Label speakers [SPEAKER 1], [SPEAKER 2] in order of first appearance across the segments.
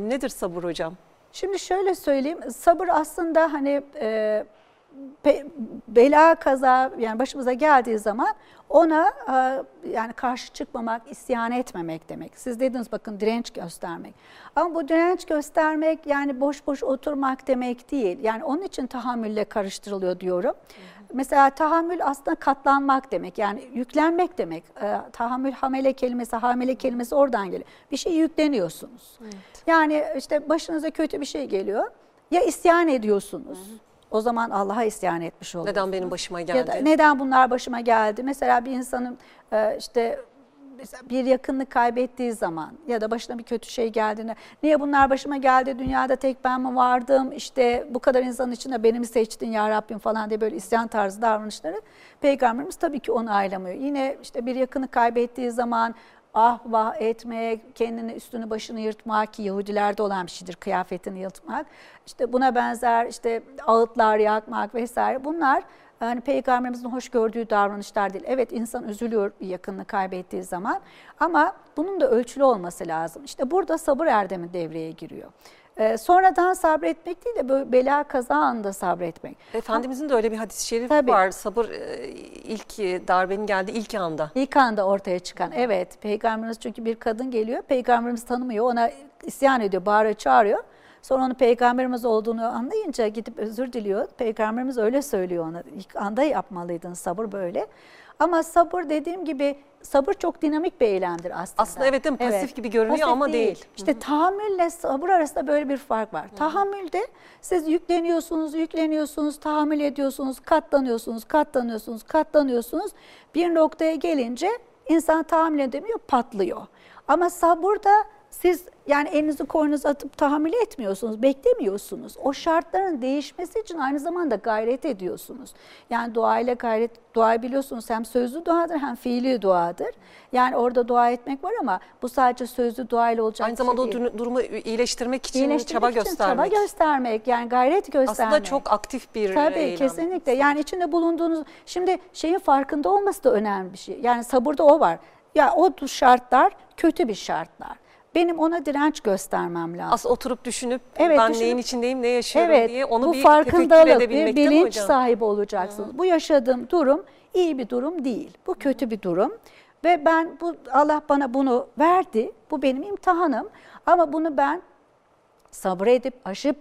[SPEAKER 1] Nedir sabır hocam?
[SPEAKER 2] Şimdi şöyle söyleyeyim, sabır aslında hani e, bela kaza yani başımıza geldiği zaman ona e, yani karşı çıkmamak, isyan etmemek demek. Siz dediniz bakın direnç göstermek. Ama bu direnç göstermek yani boş boş oturmak demek değil. Yani onun için tahammülle karıştırılıyor diyorum. Mesela tahammül aslında katlanmak demek. Yani yüklenmek demek. E, tahammül hamele kelimesi, hamile kelimesi oradan geliyor. Bir şey yükleniyorsunuz. Yani işte başınıza kötü bir şey geliyor. Ya isyan ediyorsunuz. O zaman Allah'a isyan etmiş oluyorsunuz.
[SPEAKER 1] Neden benim başıma
[SPEAKER 2] Ya
[SPEAKER 1] geldi?
[SPEAKER 2] da neden bunlar başıma geldi? Mesela bir insanın e, işte bir yakınlık kaybettiği zaman ya da başına bir kötü şey geldiğinde niye bunlar başıma geldi dünyada tek ben mi vardım işte bu kadar insanın içinde beni mi seçtin ya Rabbim falan diye böyle isyan tarzı davranışları peygamberimiz tabii ki onu aylamıyor. Yine işte bir yakını kaybettiği zaman ah vah etmek, kendini üstünü başını yırtmak ki Yahudilerde olan bir şeydir kıyafetini yırtmak. İşte buna benzer işte ağıtlar yakmak vesaire bunlar yani peygamberimizin hoş gördüğü davranışlar değil. Evet insan üzülüyor bir yakınını kaybettiği zaman ama bunun da ölçülü olması lazım. İşte burada sabır erdemi devreye giriyor. Ee, sonradan sabretmek değil de böyle bela kaza anında sabretmek.
[SPEAKER 1] Efendimizin de öyle bir hadis-i şerif
[SPEAKER 2] Tabii.
[SPEAKER 1] var. Sabır e, ilk darbenin geldiği ilk anda.
[SPEAKER 2] İlk anda ortaya çıkan evet peygamberimiz çünkü bir kadın geliyor peygamberimiz tanımıyor ona isyan ediyor bağırıyor çağırıyor. Sonra onun peygamberimiz olduğunu anlayınca gidip özür diliyor. Peygamberimiz öyle söylüyor ona. İlk anda yapmalıydın sabır böyle. Ama sabır dediğim gibi sabır çok dinamik bir eylemdir aslında.
[SPEAKER 1] Aslında evet değil mi? Pasif gibi görünüyor
[SPEAKER 2] Pasif
[SPEAKER 1] ama değil.
[SPEAKER 2] İşte tahammülle sabır arasında böyle bir fark var. Tahammülde siz yükleniyorsunuz, yükleniyorsunuz, tahammül ediyorsunuz, katlanıyorsunuz, katlanıyorsunuz, katlanıyorsunuz. Bir noktaya gelince insan tahammül edemiyor, patlıyor. Ama sabırda siz yani elinizi koynunuza atıp tahammül etmiyorsunuz, beklemiyorsunuz. O şartların değişmesi için aynı zamanda gayret ediyorsunuz. Yani duayla gayret, dua biliyorsunuz hem sözlü duadır hem fiili duadır. Yani orada dua etmek var ama bu sadece sözlü duayla olacak
[SPEAKER 1] Aynı
[SPEAKER 2] bir şey
[SPEAKER 1] zamanda o durumu iyileştirmek için
[SPEAKER 2] İyileştirmek
[SPEAKER 1] çaba
[SPEAKER 2] için
[SPEAKER 1] göstermek.
[SPEAKER 2] Çaba göstermek yani gayret göstermek.
[SPEAKER 1] Aslında çok aktif bir
[SPEAKER 2] Tabii
[SPEAKER 1] eylem.
[SPEAKER 2] kesinlikle. Yani içinde bulunduğunuz şimdi şeyin farkında olması da önemli bir şey. Yani sabırda o var. Ya o şartlar kötü bir şartlar. Benim ona direnç göstermem lazım.
[SPEAKER 1] Aslında oturup düşünüp
[SPEAKER 2] Evet,
[SPEAKER 1] ben
[SPEAKER 2] düşünüp-
[SPEAKER 1] neyin içindeyim, ne yaşıyorum
[SPEAKER 2] evet,
[SPEAKER 1] diye onu
[SPEAKER 2] bu
[SPEAKER 1] bir
[SPEAKER 2] farkındalık, bir bilinç sahibi olacaksınız. Bu yaşadığım durum iyi bir durum değil. Bu kötü bir durum. Ve ben bu Allah bana bunu verdi. Bu benim imtihanım. Ama bunu ben sabredip aşıp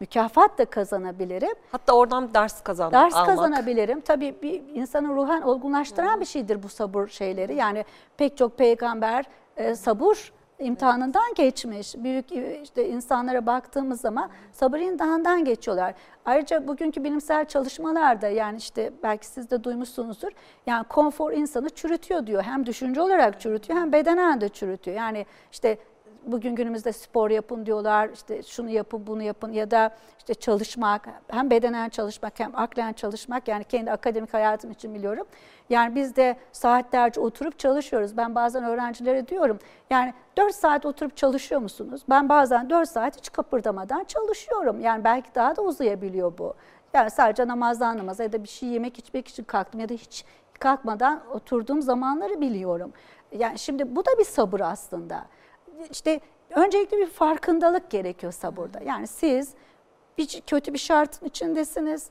[SPEAKER 2] mükafat da kazanabilirim.
[SPEAKER 1] Hatta oradan ders kazanmak,
[SPEAKER 2] Ders
[SPEAKER 1] almak.
[SPEAKER 2] kazanabilirim. Tabii bir insanın ruhen olgunlaştıran bir şeydir bu sabır şeyleri. Yani pek çok peygamber e, sabır imtihanından geçmiş. Büyük işte insanlara baktığımız zaman sabır imtihanından geçiyorlar. Ayrıca bugünkü bilimsel çalışmalarda yani işte belki siz de duymuşsunuzdur. Yani konfor insanı çürütüyor diyor. Hem düşünce olarak çürütüyor hem bedenen de çürütüyor. Yani işte bugün günümüzde spor yapın diyorlar, işte şunu yapın, bunu yapın ya da işte çalışmak, hem bedenen çalışmak hem aklen çalışmak yani kendi akademik hayatım için biliyorum. Yani biz de saatlerce oturup çalışıyoruz. Ben bazen öğrencilere diyorum yani 4 saat oturup çalışıyor musunuz? Ben bazen 4 saat hiç kıpırdamadan çalışıyorum. Yani belki daha da uzayabiliyor bu. Yani sadece namazdan namaza ya da bir şey yemek içmek için kalktım ya da hiç kalkmadan oturduğum zamanları biliyorum. Yani şimdi bu da bir sabır aslında işte öncelikle bir farkındalık gerekiyor sabırda. Yani siz bir kötü bir şartın içindesiniz.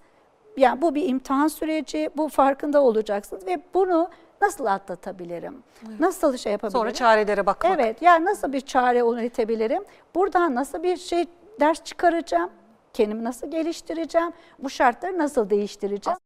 [SPEAKER 2] Yani bu bir imtihan süreci, bu farkında olacaksınız ve bunu nasıl atlatabilirim? Nasıl şey yapabilirim?
[SPEAKER 1] Sonra çarelere bakmak.
[SPEAKER 2] Evet, yani nasıl bir çare üretebilirim? Buradan nasıl bir şey ders çıkaracağım? Kendimi nasıl geliştireceğim? Bu şartları nasıl değiştireceğim?